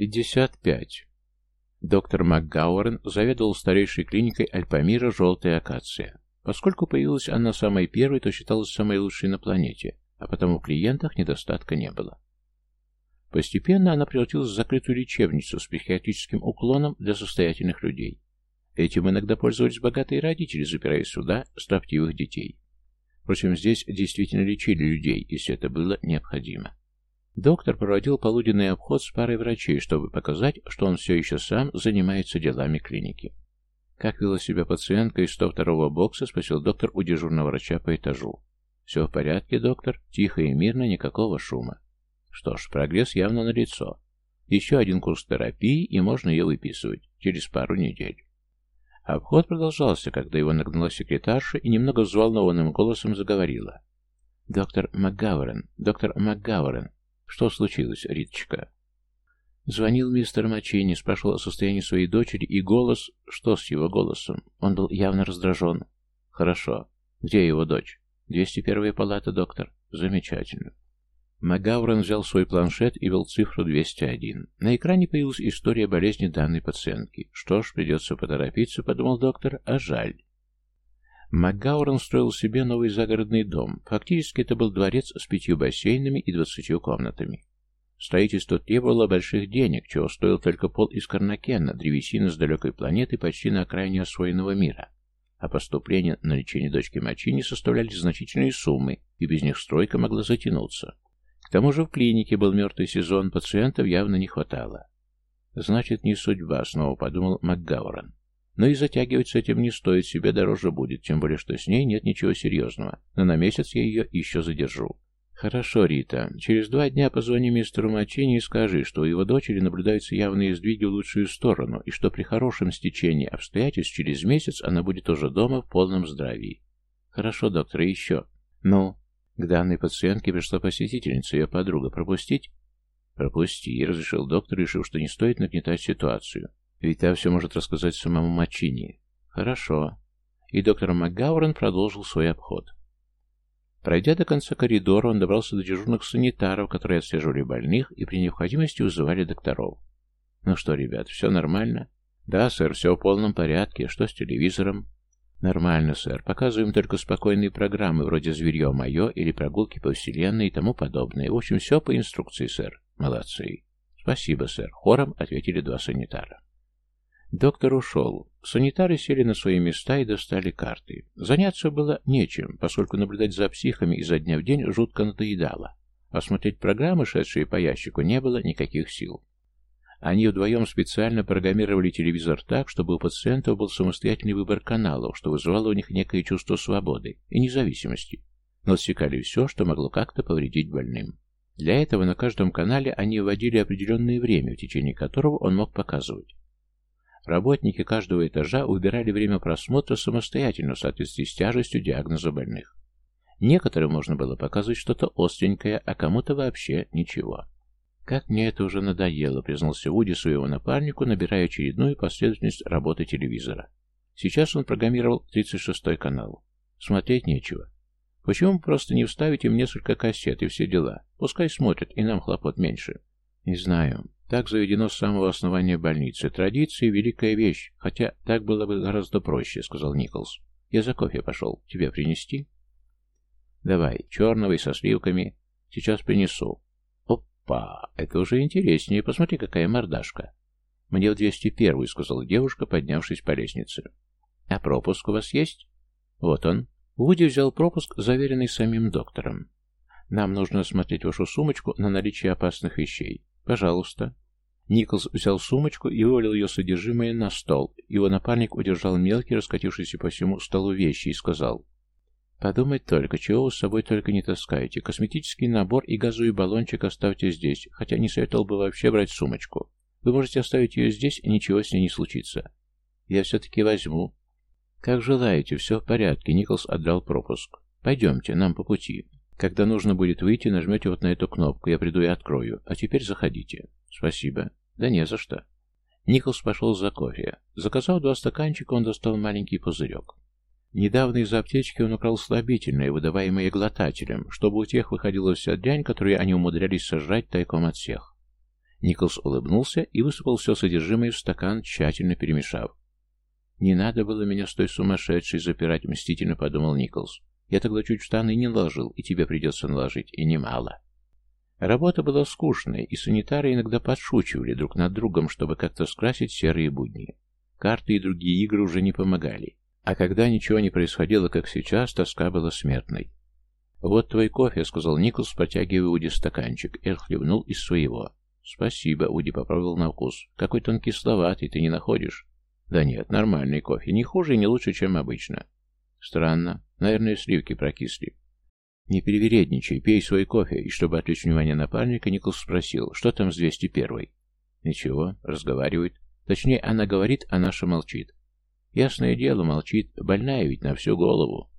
55. Доктор МакГауэрн заведовал старейшей клиникой Альпамира «Желтая акация». Поскольку появилась она самой первой, то считалась самой лучшей на планете, а потому в клиентах недостатка не было. Постепенно она превратилась в закрытую лечебницу с психиатрическим уклоном для состоятельных людей. Этим иногда пользовались богатые родители, запирая сюда строптивых детей. Впрочем, здесь действительно лечили людей, если это было необходимо. Доктор проводил полуденный обход с парой врачей, чтобы показать, что он все еще сам занимается делами клиники. «Как вела себя пациентка из 102-го бокса?» — спросил доктор у дежурного врача по этажу. «Все в порядке, доктор. Тихо и мирно, никакого шума». Что ж, прогресс явно налицо. Еще один курс терапии, и можно ее выписывать через пару недель. Обход продолжался, когда его нагнала секретарша и немного взволнованным голосом заговорила. «Доктор МакГауэрен, доктор МакГауэрен, что случилось, Риточка?» Звонил мистер Мачини, спрашивал о состоянии своей дочери, и голос... Что с его голосом? Он был явно раздражен. «Хорошо. Где его дочь?» «201-я палата, доктор». «Замечательно». Магаурен взял свой планшет и ввел цифру 201. На экране появилась история болезни данной пациентки. Что ж, придется поторопиться, подумал доктор, а жаль. МакГаурен строил себе новый загородный дом. Фактически это был дворец с пятью бассейнами и двадцатью комнатами. Строительство требовало больших денег, чего стоил только пол из карнакена, древесина с далекой планеты почти на окраине освоенного мира. А поступления на лечение дочки Мачини составляли значительные суммы, и без них стройка могла затянуться. К тому же в клинике был мертвый сезон, пациентов явно не хватало. «Значит, не судьба», — снова подумал МакГауран. «Но и затягивать с этим не стоит, себе дороже будет, тем более, что с ней нет ничего серьезного, но на месяц я ее еще задержу». «Хорошо, Рита. Через два дня позвони мистеру Мачини и скажи, что у его дочери наблюдаются явные сдвиги в лучшую сторону, и что при хорошем стечении обстоятельств через месяц она будет уже дома в полном здравии». «Хорошо, доктор, и еще». «Ну?» К данной пациентке пришла посетительница, ее подруга. Пропустить? Пропусти, разрешил доктор, решив, что не стоит нагнетать ситуацию. Ведь та все может рассказать самому Мачини. Хорошо. И доктор МакГаурен продолжил свой обход. Пройдя до конца коридора, он добрался до дежурных санитаров, которые отслеживали больных и при необходимости вызывали докторов. «Ну что, ребят, все нормально?» «Да, сэр, все в полном порядке. Что с телевизором?» «Нормально, сэр. Показываем только спокойные программы, вроде «Зверье мое» или «Прогулки по вселенной» и тому подобное. В общем, все по инструкции, сэр. Молодцы». «Спасибо, сэр», — хором ответили два санитара. Доктор ушел. Санитары сели на свои места и достали карты. Заняться было нечем, поскольку наблюдать за психами изо дня в день жутко надоедало. А смотреть программы, шедшие по ящику, не было никаких сил. Они вдвоем специально программировали телевизор так, чтобы у пациентов был самостоятельный выбор каналов, что вызывало у них некое чувство свободы и независимости, но отсекали все, что могло как-то повредить больным. Для этого на каждом канале они вводили определенное время, в течение которого он мог показывать. Работники каждого этажа выбирали время просмотра самостоятельно в соответствии с тяжестью диагноза больных. Некоторым можно было показывать что-то остренькое, а кому-то вообще ничего. «Как мне это уже надоело», — признался Уди своему напарнику, набирая очередную последовательность работы телевизора. Сейчас он программировал 36-й канал. Смотреть нечего. Почему просто не вставить им несколько кассет и все дела? Пускай смотрят, и нам хлопот меньше. Не знаю. Так заведено с самого основания больницы. Традиции — великая вещь, хотя так было бы гораздо проще, — сказал Николс. Я за кофе пошел. Тебе принести? Давай, черного и со сливками. Сейчас принесу. Опа, это уже интереснее. Посмотри, какая мордашка. Мне в 201 сказала девушка, поднявшись по лестнице. А пропуск у вас есть? Вот он. Вуди взял пропуск, заверенный самим доктором. Нам нужно осмотреть вашу сумочку на наличие опасных вещей. Пожалуйста. Николс взял сумочку и вывалил ее содержимое на стол. Его напарник удержал мелкий, раскатившийся по всему столу вещи, и сказал, Подумать только, чего вы с собой только не таскаете. Косметический набор и газовый баллончик оставьте здесь, хотя не советовал бы вообще брать сумочку. Вы можете оставить ее здесь, и ничего с ней не случится. Я все-таки возьму. Как желаете, все в порядке. Николс отдал пропуск. Пойдемте, нам по пути. Когда нужно будет выйти, нажмете вот на эту кнопку, я приду и открою. А теперь заходите. Спасибо. Да не за что. Николс пошел за кофе. Заказав два стаканчика, он достал маленький пузырек. Недавно из аптечки он украл слабительное, выдаваемое глотателем, чтобы у тех выходила вся дрянь, которую они умудрялись сожрать тайком от всех. Николс улыбнулся и высыпал все содержимое в стакан, тщательно перемешав. «Не надо было меня с той сумасшедшей запирать», — мстительно подумал Николс. «Я тогда чуть штаны не наложил, и тебе придется наложить, и немало». Работа была скучная, и санитары иногда подшучивали друг над другом, чтобы как-то скрасить серые будни. Карты и другие игры уже не помогали. А когда ничего не происходило, как сейчас, тоска была смертной. «Вот твой кофе», — сказал Николс, протягивая Уди стаканчик. Эр хлебнул из своего. «Спасибо», — Уди попробовал на вкус. «Какой-то он кисловатый, ты не находишь?» «Да нет, нормальный кофе. Не хуже и не лучше, чем обычно». «Странно. Наверное, сливки прокисли». «Не перевередничай, пей свой кофе». И чтобы отвлечь внимание напарника, Николс спросил, что там с 201-й? «Ничего, разговаривает. Точнее, она говорит, а наша молчит». «Ясное дело, молчит. Больная ведь на всю голову».